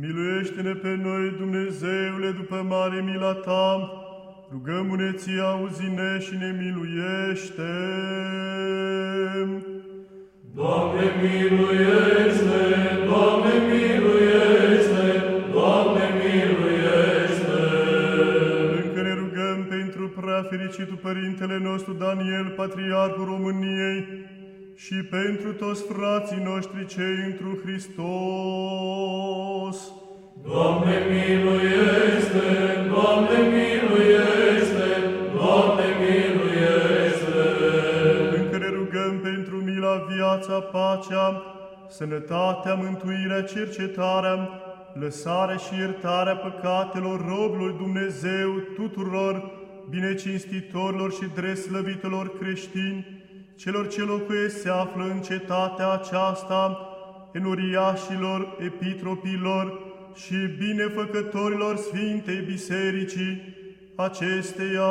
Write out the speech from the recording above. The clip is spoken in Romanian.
Miluiește-ne pe noi, Dumnezeule, după mare mila Ta, rugăm-ne ție, auzi-ne și ne miluiește. Doamne, miluiește! Doamne, miluiește! Doamne, miluiește! Încă ne rugăm pentru prea fericitul Părintele nostru Daniel, Patriarhul României, și pentru toți frații noștri cei întru Hristos. Viața, pacea, sănătatea, mântuirea, cercetarea, lăsarea și iertarea păcatelor robilor Dumnezeu tuturor binecinstitorilor și dreslăvitelor creștini, celor ce locuiesc se află în cetatea aceasta, enuriașilor, epitropilor și binefăcătorilor Sfintei Bisericii acesteia.